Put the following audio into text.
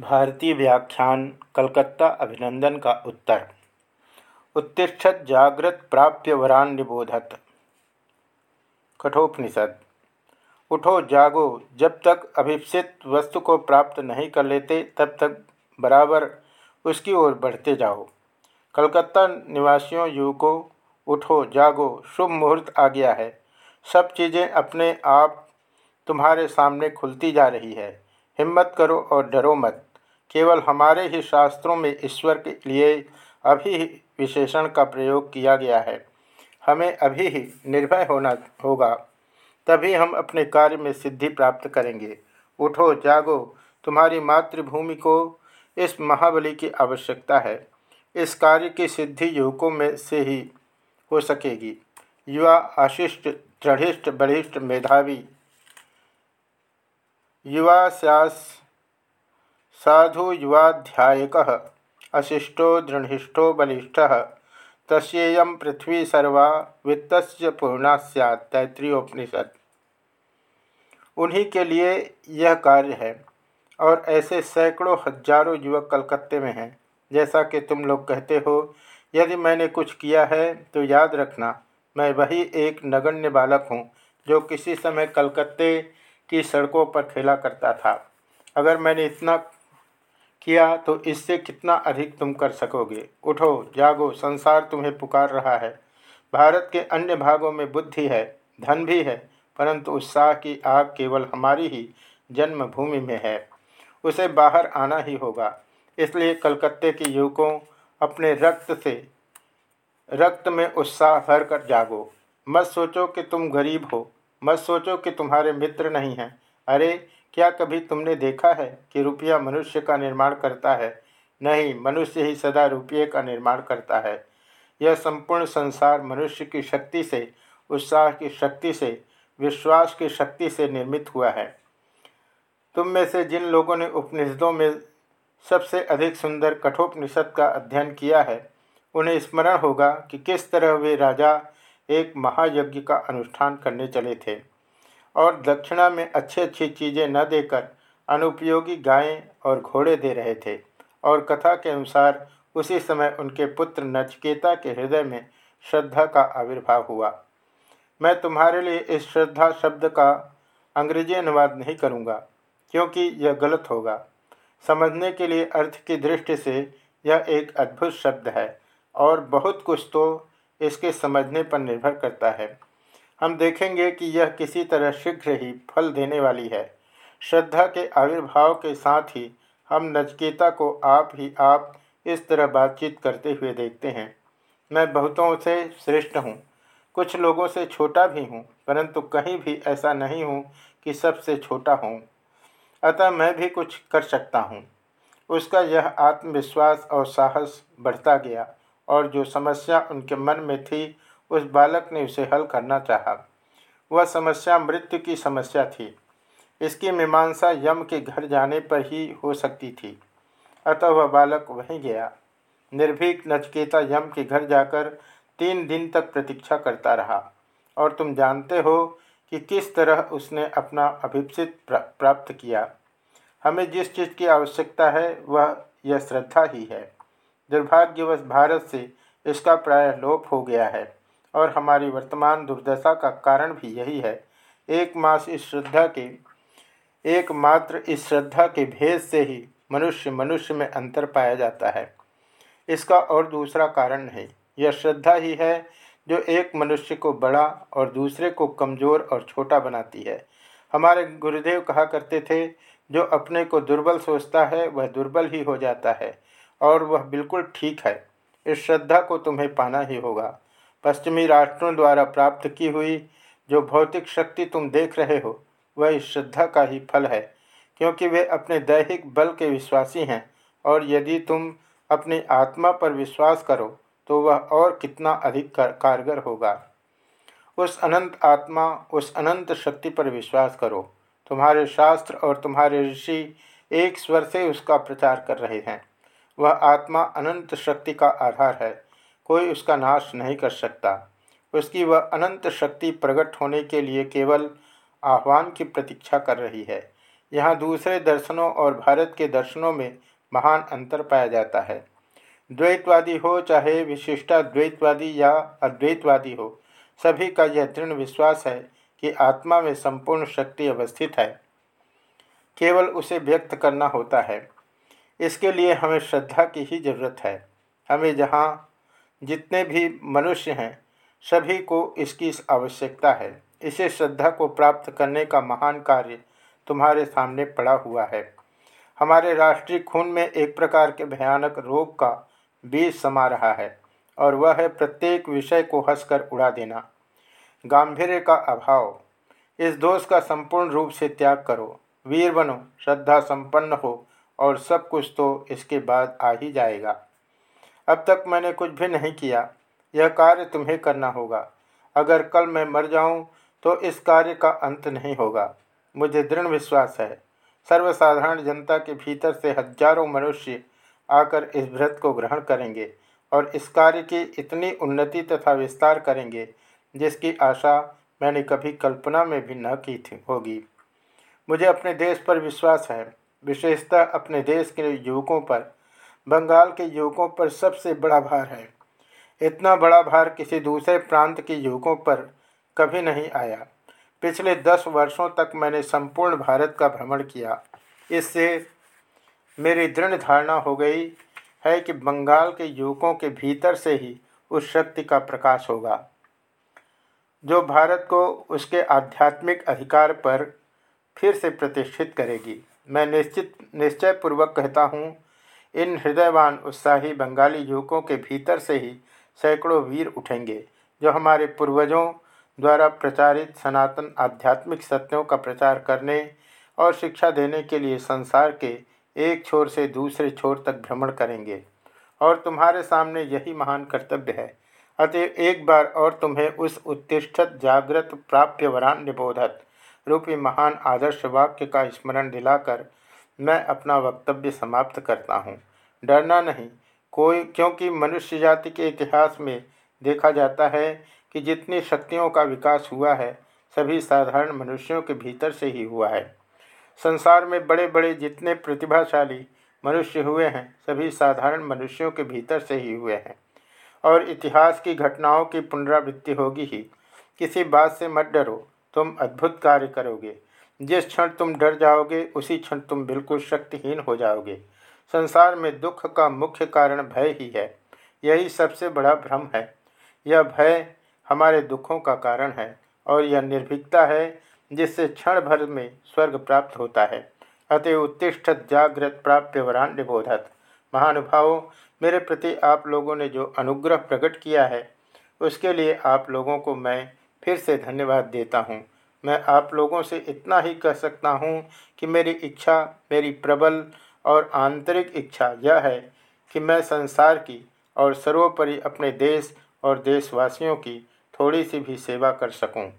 भारतीय व्याख्यान, कलकत्ता अभिनंदन का उत्तर। उत्तिष्ठत जागृत प्राप्य वरान निबोधत। कठोपनिषद। उठो, जागो, जब तक अभिप्सित वस्तु को प्राप्त नहीं कर लेते, तब तक बराबर उसकी ओर बढ़ते जाओ। कलकत्ता निवासियों, युवकों, उठो, जागो, शुभ मुहूर्त आ गया है। सब चीज़ें अपने आप तुम्हारे सामने खुलती जा रही है। हिम्मत करो और डरो मत। केवल हमारे ही शास्त्रों में ईश्वर के लिए अभी विशेषण का प्रयोग किया गया है। हमें अभी ही निर्भय होना होगा, तभी हम अपने कार्य में सिद्धि प्राप्त करेंगे। उठो, जागो, तुम्हारी मातृभूमि को इस महाबली की आवश्यकता है। इस कार्य की सिद्धि युवकों में से ही हो सकेगी। युवा आशिष्ट, दृढ़िष्ट, बलिष्ठ मेधावी, युवा स्यास साधु युवाध्यायक, अशिष्टो दृढ़िष्ठो बलिष्ठ। तस्ेय पृथ्वी सर्वा वित्त पूर्णा सैत् तैतृयोपनिषद उन्हीं के लिए यह कार्य है। और ऐसे सैकड़ों हज़ारों युवक कलकत्ते में हैं। जैसा कि तुम लोग कहते हो, यदि मैंने कुछ किया है तो याद रखना, मैं वही एक नगण्य बालक हूँ, जो किसी समय कलकत्ते की सड़कों पर खेला करता था। अगर मैंने इतना किया तो इससे कितना अधिक तुम कर सकोगे? उठो, जागो, संसार तुम्हें पुकार रहा है। भारत के अन्य भागों में बुद्धि है, धन भी है, परंतु उत्साह की आग केवल हमारी ही जन्मभूमि में है। उसे बाहर आना ही होगा। इसलिए कलकत्ते के युवकों, अपने रक्त से, रक्त में उत्साह भर कर जागो। मत सोचो कि तुम गरीब हो, मत सोचो कि तुम्हारे मित्र नहीं हैं। अरे क्या कभी तुमने देखा है कि रुपया मनुष्य का निर्माण करता है? नहीं, मनुष्य ही सदा रुपये का निर्माण करता है। यह संपूर्ण संसार मनुष्य की शक्ति से, उत्साह की शक्ति से, विश्वास की शक्ति से निर्मित हुआ है। तुम में से जिन लोगों ने उपनिषदों में सबसे अधिक सुंदर कठोपनिषद का अध्ययन किया है, उन्हें स्मरण होगा कि किस तरह वे राजा, एक महायज्ञ का अनुष्ठान करने चले थे। और दक्षिणा में अच्छी अच्छी चीज़ें न देकर अनुपयोगी गायें और घोड़े दे रहे थे और कथा के अनुसार उसी समय उनके पुत्र नचकेता के हृदय में श्रद्धा का आविर्भाव हुआ। मैं तुम्हारे लिए इस श्रद्धा शब्द का अंग्रेज़ी अनुवाद नहीं करूँगा, क्योंकि यह गलत होगा। समझने के लिए अर्थ की दृष्टि से यह एक अद्भुत शब्द है और बहुत कुछ तो इसके समझने पर निर्भर करता है। हम देखेंगे कि यह किसी तरह शीघ्र ही फल देने वाली है। श्रद्धा के आविर्भाव के साथ ही हम नचकेता को आप ही आप इस तरह बातचीत करते हुए देखते हैं। मैं बहुतों से श्रेष्ठ हूँ। कुछ लोगों से छोटा भी हूँ, परंतु कहीं भी ऐसा नहीं हूँ कि सबसे छोटा हूँ। अतः मैं भी कुछ कर सकता हूँ। उसका यह आत्मविश्वास और साहस बढ़ता गया और जो समस्या उनके मन में थी उस बालक ने उसे हल करना चाहा। वह समस्या मृत्यु की समस्या थी। इसकी मीमांसा यम के घर जाने पर ही हो सकती थी। अतः वह बालक वहीं गया। निर्भीक नचकेता यम के घर जाकर तीन दिन तक प्रतीक्षा करता रहा। और तुम जानते हो कि किस तरह उसने अपना अभिप्सित प्राप्त किया। हमें जिस चीज़ की आवश्यकता है, वह यह श्रद्धा ही है। दुर्भाग्यवश भारत से इसका प्राय लोप हो गया है। और हमारी वर्तमान दुर्दशा का कारण भी यही है। एक मास इस श्रद्धा के एकमात्र इस श्रद्धा के भेद से ही मनुष्य मनुष्य में अंतर पाया जाता है। इसका और दूसरा कारण नहीं। यह श्रद्धा ही है जो एक मनुष्य को बड़ा और दूसरे को कमज़ोर और छोटा बनाती है। हमारे गुरुदेव कहा करते थे, जो अपने को दुर्बल सोचता है, वह दुर्बल ही हो जाता है और वह बिल्कुल ठीक है। इस श्रद्धा को तुम्हें पाना ही होगा। पश्चिमी राष्ट्रों द्वारा प्राप्त की हुई जो भौतिक शक्ति तुम देख रहे हो, वह इस श्रद्धा का ही फल है, क्योंकि वे अपने दैहिक बल के विश्वासी हैं, और यदि तुम अपनी आत्मा पर विश्वास करो तो वह और कितना अधिक कारगर होगा। उस अनंत आत्मा, उस अनंत शक्ति पर विश्वास करो। तुम्हारे शास्त्र और तुम्हारे ऋषि एक स्वर से उसका प्रचार कर रहे हैं। वह आत्मा अनंत शक्ति का आधार है। कोई उसका नाश नहीं कर सकता। उसकी वह अनंत शक्ति प्रकट होने के लिए केवल आह्वान की प्रतीक्षा कर रही है। यहाँ दूसरे दर्शनों और भारत के दर्शनों में महान अंतर पाया जाता है। द्वैतवादी हो, चाहे विशिष्टा द्वैतवादी या अद्वैतवादी हो, सभी का यह दृढ़ विश्वास है कि आत्मा में संपूर्ण शक्ति अवस्थित है। केवल उसे व्यक्त करना होता है। इसके लिए हमें श्रद्धा की ही ज़रूरत है। हमें जहाँ जितने भी मनुष्य हैं, सभी को इसकी आवश्यकता है। इसे श्रद्धा को प्राप्त करने का महान कार्य तुम्हारे सामने पड़ा हुआ है। हमारे राष्ट्रीय खून में एक प्रकार के भयानक रोग का बीज समा रहा है और वह है प्रत्येक विषय को हंसकर उड़ा देना। गांधीर्य का अभाव। इस दोष का संपूर्ण रूप से त्याग करो। वीर बनो, श्रद्धा संपन्न हो और सब कुछ तो इसके बाद आ ही जाएगा। अब तक मैंने कुछ भी नहीं किया। यह कार्य तुम्हें करना होगा। अगर कल मैं मर जाऊँ तो इस कार्य का अंत नहीं होगा। मुझे दृढ़ विश्वास है। सर्वसाधारण जनता के भीतर से हज़ारों मनुष्य आकर इस व्रत को ग्रहण करेंगे और इस कार्य की इतनी उन्नति तथा विस्तार करेंगे, जिसकी आशा मैंने कभी कल्पना में भी न की थी होगी। मुझे अपने देश पर विश्वास है। विशेषतः अपने देश के युवकों पर। बंगाल के युवकों पर सबसे बड़ा भार है। इतना बड़ा भार किसी दूसरे प्रांत के युवकों पर कभी नहीं आया। पिछले दस वर्षों तक मैंने संपूर्ण भारत का भ्रमण किया। इससे मेरी दृढ़ धारणा हो गई है कि बंगाल के युवकों के भीतर से ही उस शक्ति का प्रकाश होगा, जो भारत को उसके आध्यात्मिक अधिकार पर फिर से प्रतिष्ठित करेगी। मैं निश्चित, निश्चयपूर्वक कहता हूँ इन हृदयवान, उत्साही बंगाली युवकों के भीतर से ही सैकड़ों वीर उठेंगे, जो हमारे पूर्वजों द्वारा प्रचारित सनातन आध्यात्मिक सत्यों का प्रचार करने और शिक्षा देने के लिए संसार के एक छोर से दूसरे छोर तक भ्रमण करेंगे। और तुम्हारे सामने यही महान कर्तव्य है। अतः एक बार और तुम्हें उस उत्तिष्ठत, जागृत प्राप्य वरान निबोधत रूपी महान आदर्श वाक्य का स्मरण दिलाकर मैं अपना वक्तव्य समाप्त करता हूँ। डरना नहीं। कोई, क्योंकि मनुष्य जाति के इतिहास में देखा जाता है कि जितनी शक्तियों का विकास हुआ है, सभी साधारण मनुष्यों के भीतर से ही हुआ है। संसार में बड़े बड़े जितने प्रतिभाशाली मनुष्य हुए हैं, सभी साधारण मनुष्यों के भीतर से ही हुए हैं। और इतिहास की घटनाओं की पुनरावृत्ति होगी ही। किसी बात से मत डरो, तुम अद्भुत कार्य करोगे। जिस क्षण तुम डर जाओगे, उसी क्षण तुम बिल्कुल शक्तिहीन हो जाओगे। संसार में दुख का मुख्य कारण भय ही है। यही सबसे बड़ा भ्रम है। यह भय हमारे दुखों का कारण है और यह निर्भीकता है, जिससे क्षण भर में स्वर्ग प्राप्त होता है। अतः उत्तिष्ठत जागृत प्राप्य वरान बोधत महानुभाव, मेरे प्रति आप लोगों ने जो अनुग्रह प्रकट किया है, उसके लिए आप लोगों को मैं फिर से धन्यवाद देता हूँ। मैं आप लोगों से इतना ही कह सकता हूँ कि मेरी इच्छा, मेरी प्रबल और आंतरिक इच्छा यह है कि मैं संसार की और सर्वोपरि अपने देश और देशवासियों की थोड़ी सी भी सेवा कर सकूँ।